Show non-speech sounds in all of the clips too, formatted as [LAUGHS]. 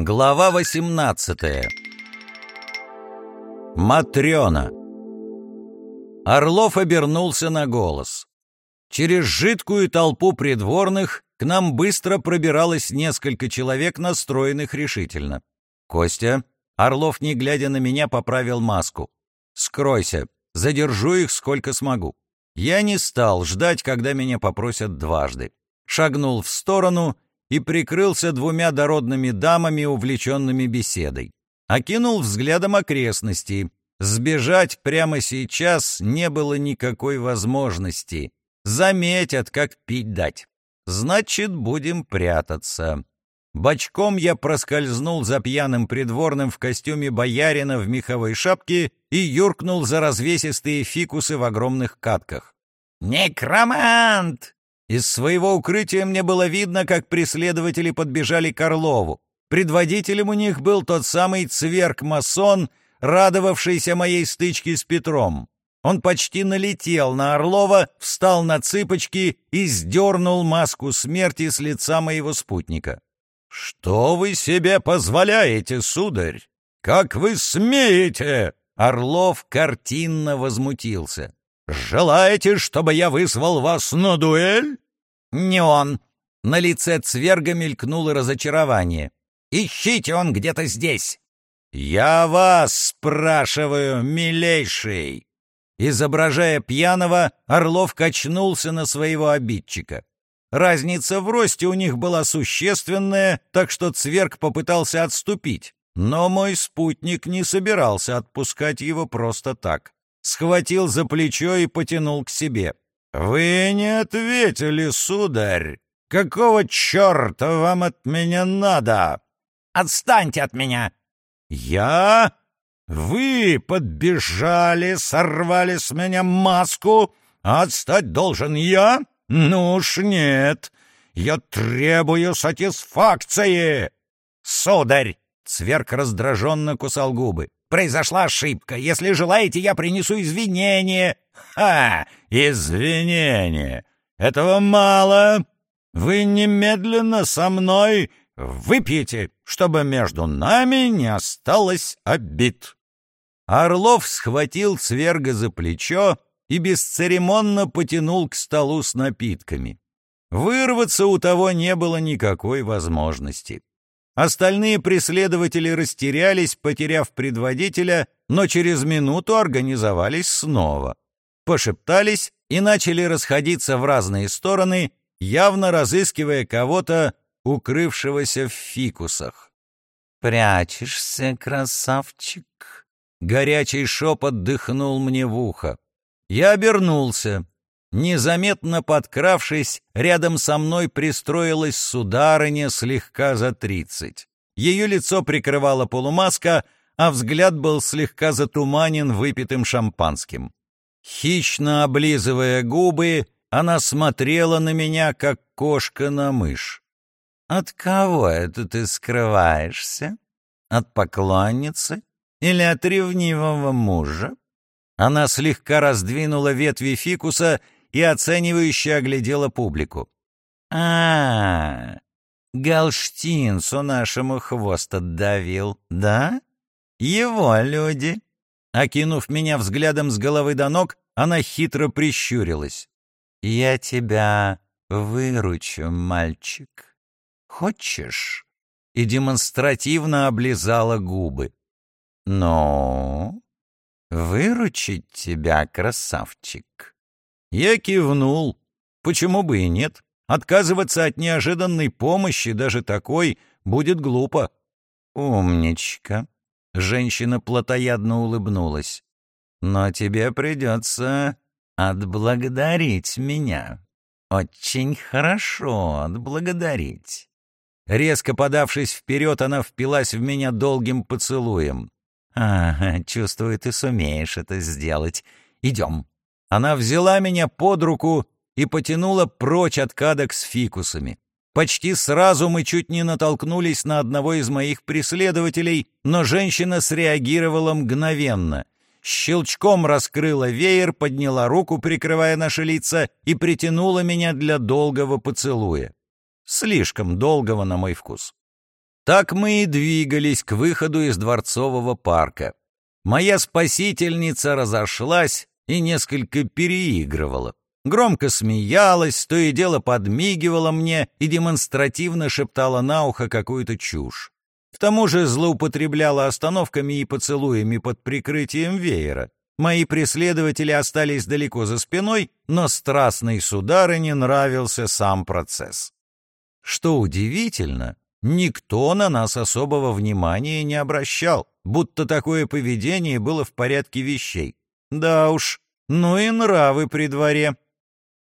Глава 18 Матрена Орлов обернулся на голос. Через жидкую толпу придворных к нам быстро пробиралось несколько человек, настроенных решительно. «Костя», Орлов, не глядя на меня, поправил маску. «Скройся, задержу их сколько смогу». Я не стал ждать, когда меня попросят дважды. Шагнул в сторону и прикрылся двумя дородными дамами, увлеченными беседой. Окинул взглядом окрестности. Сбежать прямо сейчас не было никакой возможности. Заметят, как пить дать. Значит, будем прятаться. Бочком я проскользнул за пьяным придворным в костюме боярина в меховой шапке и юркнул за развесистые фикусы в огромных катках. «Некромант!» Из своего укрытия мне было видно, как преследователи подбежали к Орлову. Предводителем у них был тот самый цверк-масон, радовавшийся моей стычке с Петром. Он почти налетел на Орлова, встал на цыпочки и сдернул маску смерти с лица моего спутника. «Что вы себе позволяете, сударь? Как вы смеете?» Орлов картинно возмутился. «Желаете, чтобы я вызвал вас на дуэль?» «Не он». На лице Цверга мелькнуло разочарование. «Ищите он где-то здесь». «Я вас спрашиваю, милейший!» Изображая пьяного, Орлов качнулся на своего обидчика. Разница в росте у них была существенная, так что Цверг попытался отступить. Но мой спутник не собирался отпускать его просто так схватил за плечо и потянул к себе. «Вы не ответили, сударь! Какого черта вам от меня надо?» «Отстаньте от меня!» «Я? Вы подбежали, сорвали с меня маску, а отстать должен я? Ну уж нет! Я требую сатисфакции!» «Сударь!» — Цверк раздраженно кусал губы. Произошла ошибка. Если желаете, я принесу извинения». «Ха! Извинения! Этого мало! Вы немедленно со мной выпьете, чтобы между нами не осталось обид». Орлов схватил Сверга за плечо и бесцеремонно потянул к столу с напитками. Вырваться у того не было никакой возможности. Остальные преследователи растерялись, потеряв предводителя, но через минуту организовались снова. Пошептались и начали расходиться в разные стороны, явно разыскивая кого-то, укрывшегося в фикусах. «Прячешься, красавчик?» Горячий шепот дыхнул мне в ухо. Я обернулся. Незаметно подкравшись, рядом со мной пристроилась сударыня слегка за тридцать. Ее лицо прикрывала полумаска, а взгляд был слегка затуманен выпитым шампанским. Хищно облизывая губы, она смотрела на меня, как кошка на мышь. «От кого это ты скрываешься? От поклонницы или от ревнивого мужа?» Она слегка раздвинула ветви фикуса и оценивающе оглядела публику. а, -а, -а нашему хвост отдавил, да? Его люди!» Окинув меня взглядом с головы до ног, она хитро прищурилась. «Я тебя выручу, мальчик. Хочешь?» И демонстративно облизала губы. «Ну, выручить тебя, красавчик?» Я кивнул. Почему бы и нет? Отказываться от неожиданной помощи, даже такой, будет глупо. «Умничка!» — женщина плотоядно улыбнулась. «Но тебе придется отблагодарить меня. Очень хорошо отблагодарить». Резко подавшись вперед, она впилась в меня долгим поцелуем. «А, чувствую, ты сумеешь это сделать. Идем, она взяла меня под руку и потянула прочь от кадок с фикусами. Почти сразу мы чуть не натолкнулись на одного из моих преследователей, но женщина среагировала мгновенно. Щелчком раскрыла веер, подняла руку, прикрывая наши лица, и притянула меня для долгого поцелуя. Слишком долгого на мой вкус. Так мы и двигались к выходу из Дворцового парка. Моя спасительница разошлась и несколько переигрывала. Громко смеялась, то и дело подмигивала мне и демонстративно шептала на ухо какую-то чушь. К тому же злоупотребляла остановками и поцелуями под прикрытием веера. Мои преследователи остались далеко за спиной, но страстной сударыне нравился сам процесс. Что удивительно, никто на нас особого внимания не обращал, будто такое поведение было в порядке вещей. Да уж, ну и нравы при дворе.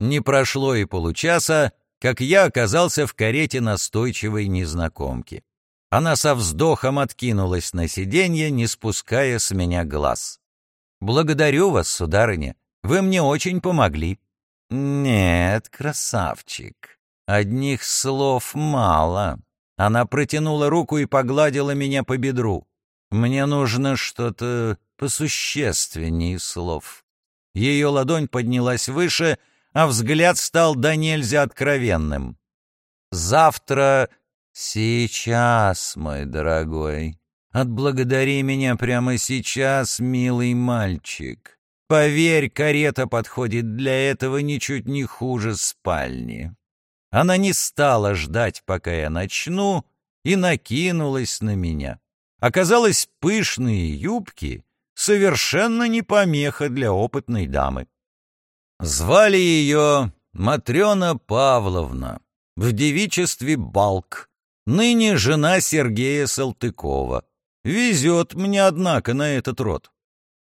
Не прошло и получаса, как я оказался в карете настойчивой незнакомки. Она со вздохом откинулась на сиденье, не спуская с меня глаз. «Благодарю вас, сударыня. Вы мне очень помогли». «Нет, красавчик, одних слов мало». Она протянула руку и погладила меня по бедру. «Мне нужно что-то посущественнее слов». Ее ладонь поднялась выше, а взгляд стал до нельзя откровенным. «Завтра...» «Сейчас, мой дорогой. Отблагодари меня прямо сейчас, милый мальчик. Поверь, карета подходит для этого ничуть не хуже спальни». Она не стала ждать, пока я начну, и накинулась на меня. Оказалось, пышные юбки совершенно не помеха для опытной дамы. Звали ее Матрена Павловна, в девичестве Балк, ныне жена Сергея Салтыкова. Везет мне, однако, на этот род.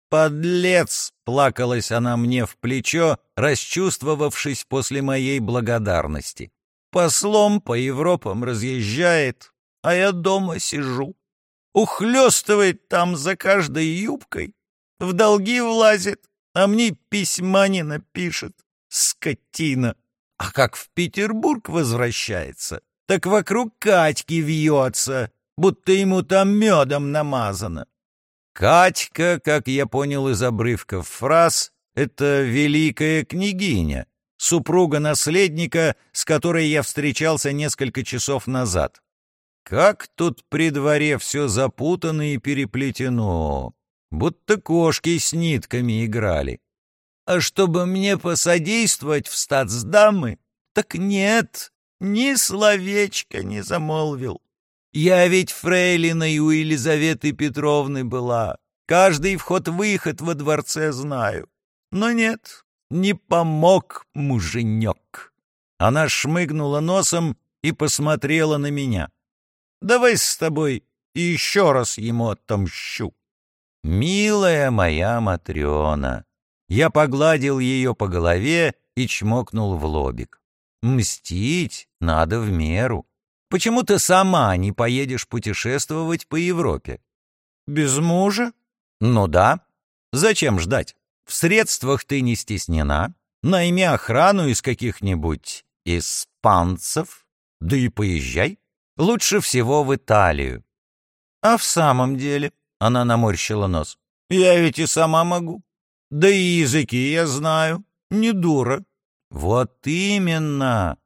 «Подлец!» — плакалась она мне в плечо, расчувствовавшись после моей благодарности. «Послом по Европам разъезжает, а я дома сижу. Ухлёстывает там за каждой юбкой, в долги влазит, а мне письма не напишет. Скотина! А как в Петербург возвращается, так вокруг Катьки вьется, будто ему там медом намазано. Катька, как я понял из обрывков фраз, это великая княгиня, супруга наследника, с которой я встречался несколько часов назад. Как тут при дворе все запутано и переплетено, будто кошки с нитками играли. А чтобы мне посодействовать в статсдамы, так нет, ни словечка не замолвил. Я ведь фрейлиной у Елизаветы Петровны была. Каждый вход-выход во дворце знаю. Но нет, не помог муженек. Она шмыгнула носом и посмотрела на меня. Давай с тобой еще раз ему отомщу. Милая моя Матрена, я погладил ее по голове и чмокнул в лобик. Мстить надо в меру. Почему ты сама не поедешь путешествовать по Европе? Без мужа? Ну да. Зачем ждать? В средствах ты не стеснена. Найми охрану из каких-нибудь испанцев. Да и поезжай. Лучше всего в Италию. А в самом деле, она наморщила нос, я ведь и сама могу. Да и языки я знаю. Не дура. Вот именно.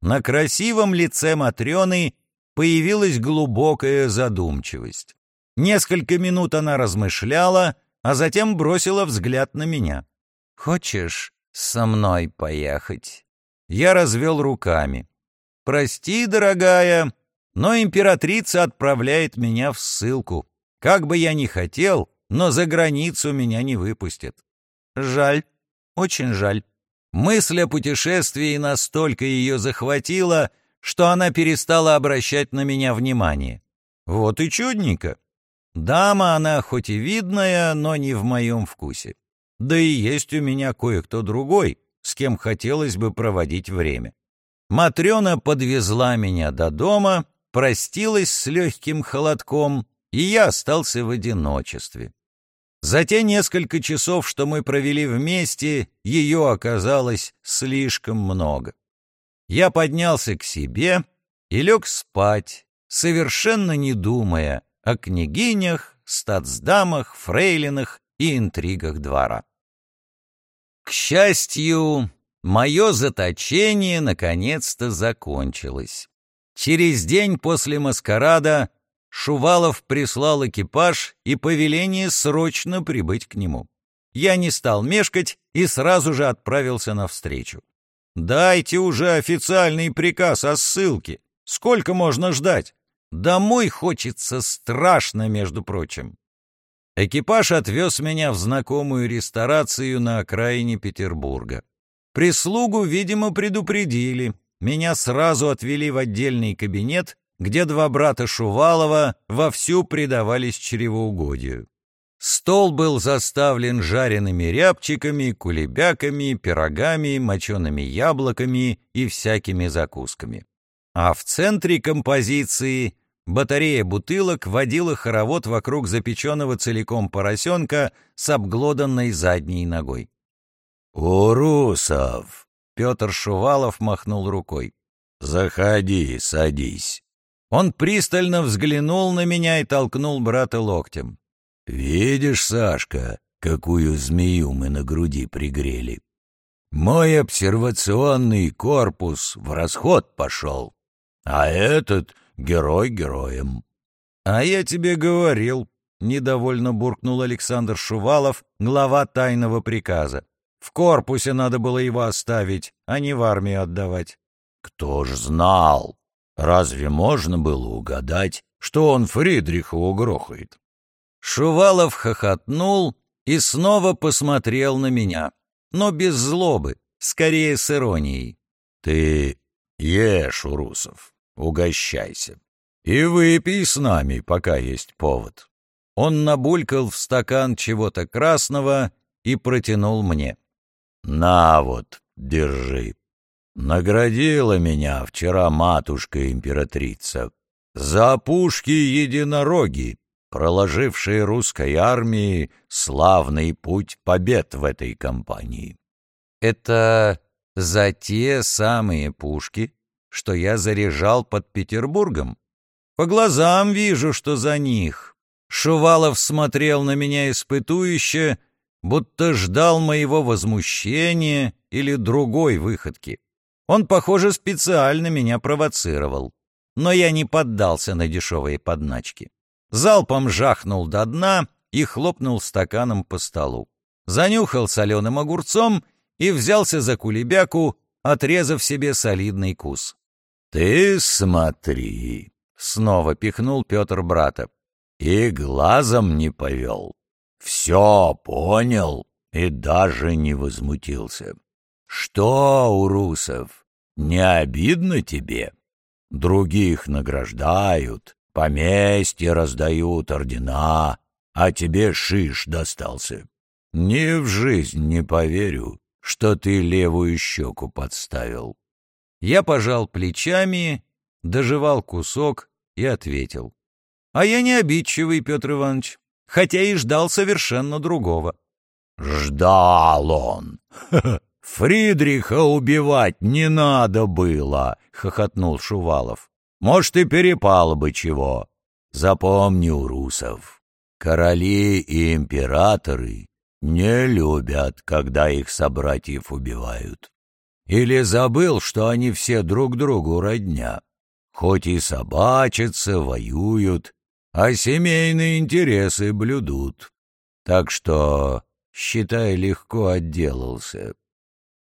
На красивом лице Матрены появилась глубокая задумчивость. Несколько минут она размышляла, а затем бросила взгляд на меня. «Хочешь со мной поехать?» Я развел руками. «Прости, дорогая, но императрица отправляет меня в ссылку. Как бы я ни хотел, но за границу меня не выпустят. Жаль, очень жаль». Мысль о путешествии настолько ее захватила, что она перестала обращать на меня внимание. Вот и чудненько. Дама она хоть и видная, но не в моем вкусе. Да и есть у меня кое-кто другой, с кем хотелось бы проводить время. Матрена подвезла меня до дома, простилась с легким холодком, и я остался в одиночестве. За те несколько часов, что мы провели вместе, ее оказалось слишком много. Я поднялся к себе и лег спать, совершенно не думая о княгинях, статсдамах, фрейлинах и интригах двора. К счастью, мое заточение наконец-то закончилось. Через день после маскарада Шувалов прислал экипаж и повеление срочно прибыть к нему. Я не стал мешкать и сразу же отправился навстречу. «Дайте уже официальный приказ о ссылке. Сколько можно ждать? Домой хочется страшно, между прочим». Экипаж отвез меня в знакомую ресторацию на окраине Петербурга. Прислугу, видимо, предупредили. Меня сразу отвели в отдельный кабинет, где два брата Шувалова вовсю предавались чревоугодию. Стол был заставлен жареными рябчиками, кулебяками, пирогами, мочеными яблоками и всякими закусками. А в центре композиции Батарея бутылок водила хоровод вокруг запеченного целиком поросенка с обглоданной задней ногой. «Урусов!» — Петр Шувалов махнул рукой. «Заходи, садись». Он пристально взглянул на меня и толкнул брата локтем. «Видишь, Сашка, какую змею мы на груди пригрели? Мой обсервационный корпус в расход пошел, а этот герой героем. — А я тебе говорил, — недовольно буркнул Александр Шувалов, глава тайного приказа. В корпусе надо было его оставить, а не в армию отдавать. Кто ж знал? Разве можно было угадать, что он Фридриха угрохает? Шувалов хохотнул и снова посмотрел на меня, но без злобы, скорее с иронией. — Ты ешь, Урусов, Угощайся. И выпей с нами, пока есть повод. Он набулькал в стакан чего-то красного и протянул мне. На вот, держи. Наградила меня вчера матушка-императрица за пушки единороги, проложившие русской армии славный путь побед в этой кампании. Это за те самые пушки, что я заряжал под Петербургом. По глазам вижу, что за них. Шувалов смотрел на меня испытующе, будто ждал моего возмущения или другой выходки. Он, похоже, специально меня провоцировал. Но я не поддался на дешевые подначки. Залпом жахнул до дна и хлопнул стаканом по столу. Занюхал соленым огурцом и взялся за кулебяку, отрезав себе солидный кус. «Ты смотри!» — снова пихнул Петр брата. «И глазом не повел. Все понял и даже не возмутился. Что, Урусов, не обидно тебе? Других награждают, поместье раздают, ордена, а тебе шиш достался. Ни в жизнь не поверю, что ты левую щеку подставил». Я пожал плечами, доживал кусок и ответил. А я не обидчивый, Петр Иванович, хотя и ждал совершенно другого. «Ждал он! [LAUGHS] Фридриха убивать не надо было!» — хохотнул Шувалов. «Может, и перепало бы чего. Запомни, Урусов, короли и императоры не любят, когда их собратьев убивают. Или забыл, что они все друг другу родня? Хоть и собачатся, воюют, а семейные интересы блюдут. Так что, считай, легко отделался.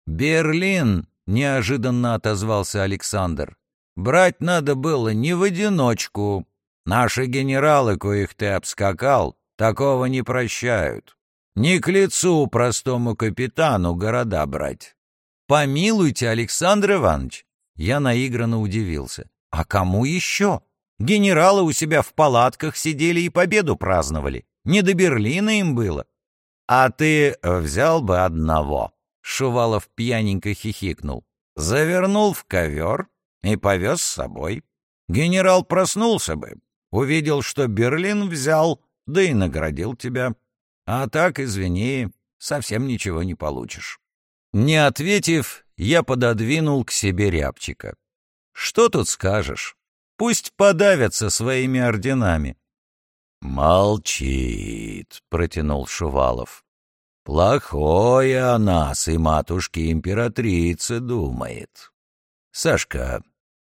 «Берлин!» — неожиданно отозвался Александр. «Брать надо было не в одиночку. Наши генералы, коих ты обскакал, такого не прощают. Не к лицу простому капитану города брать. «Помилуйте, Александр Иванович!» Я наигранно удивился. «А кому еще? Генералы у себя в палатках сидели и победу праздновали. Не до Берлина им было». «А ты взял бы одного?» Шувалов пьяненько хихикнул. «Завернул в ковер и повез с собой. Генерал проснулся бы, увидел, что Берлин взял, да и наградил тебя. А так, извини, совсем ничего не получишь». Не ответив, я пододвинул к себе рябчика. Что тут скажешь? Пусть подавятся своими орденами. «Молчит», — протянул Шувалов. «Плохое о нас и матушке императрице думает. Сашка,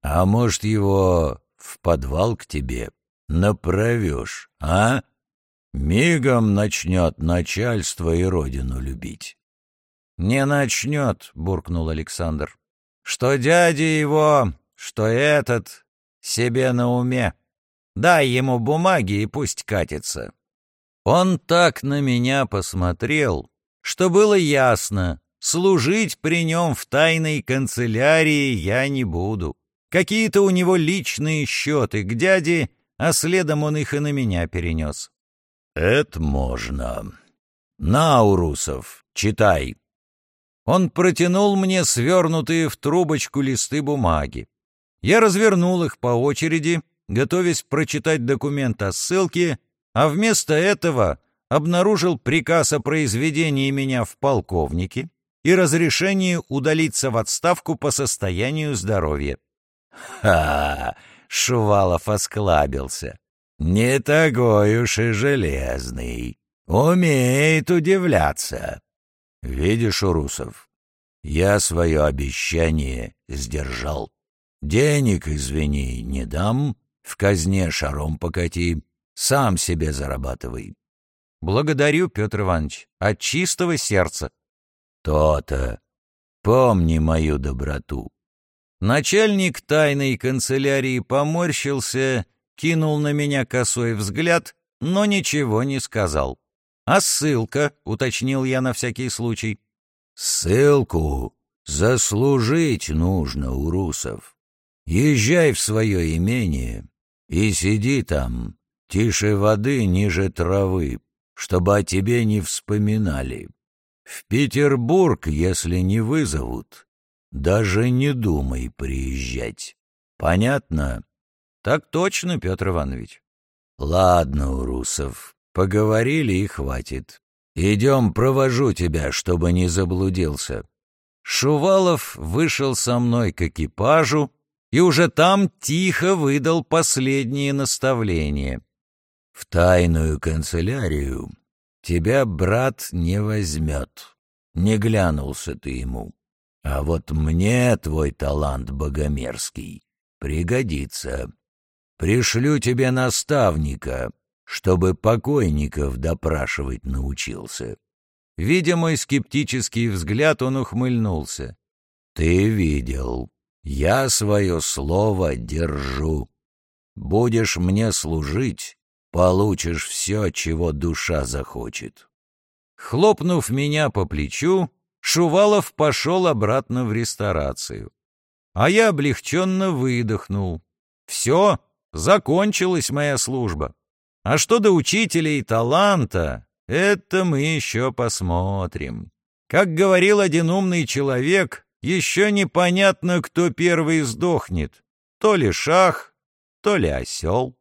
А может, его в подвал к тебе направишь, а? Мигом начнет начальство и родину любить. «Не начнет», — буркнул Александр. «Что дядя его, что этот, себе на уме. Дай ему бумаги и пусть катится». Он так на меня посмотрел, что было ясно, служить при нем в тайной канцелярии я не буду. Какие-то у него личные счеты к дяде, а следом он их и на меня перенес. «Это можно. На, Урусов, читай». Он протянул мне свернутые в трубочку листы бумаги. Я развернул их по очереди, готовясь прочитать документ о ссылке, а вместо этого обнаружил приказ о произведении меня в полковнике и разрешении удалиться в отставку по состоянию здоровья. «Ха!» — Шувалов осклабился. «Не такой уж и железный. Умеет удивляться. Видишь, Урусов, я свое обещание сдержал. Денег, извини, не дам, в казне шаром покати, сам себе зарабатывай. Благодарю, Петр Иванович, от чистого сердца. То-то. Помни мою доброту. Начальник тайной канцелярии поморщился, кинул на меня косой взгляд, но ничего не сказал. «А ссылка?» — уточнил я на всякий случай. «Ссылку заслужить нужно у русов. Езжай в свое имение и сиди там, тише воды, ниже травы, чтобы о тебе не вспоминали. В Петербург, если не вызовут, даже не думай приезжать. Понятно? Так точно, Петр Иванович. Ладно, Урусов, поговорили и хватит. Идем, провожу тебя, чтобы не заблудился. Шувалов вышел со мной к экипажу и уже там тихо выдал последние наставления. В тайную канцелярию тебя брат не возьмет. Не глянулся ты ему. А вот мне твой талант богомерзкий пригодится. Пришлю тебе наставника, чтобы покойников допрашивать научился. Видя мой скептический взгляд, он ухмыльнулся. Ты видел. Я свое слово держу. Будешь мне служить, получишь все, чего душа захочет. Хлопнув меня по плечу, Шувалов пошел обратно в ресторацию. А я облегченно выдохнул. Все, закончилась моя служба. А что до учителя и таланта, это мы еще посмотрим. Как говорил один умный человек, еще непонятно, кто первый сдохнет. То ли шах, то ли осел.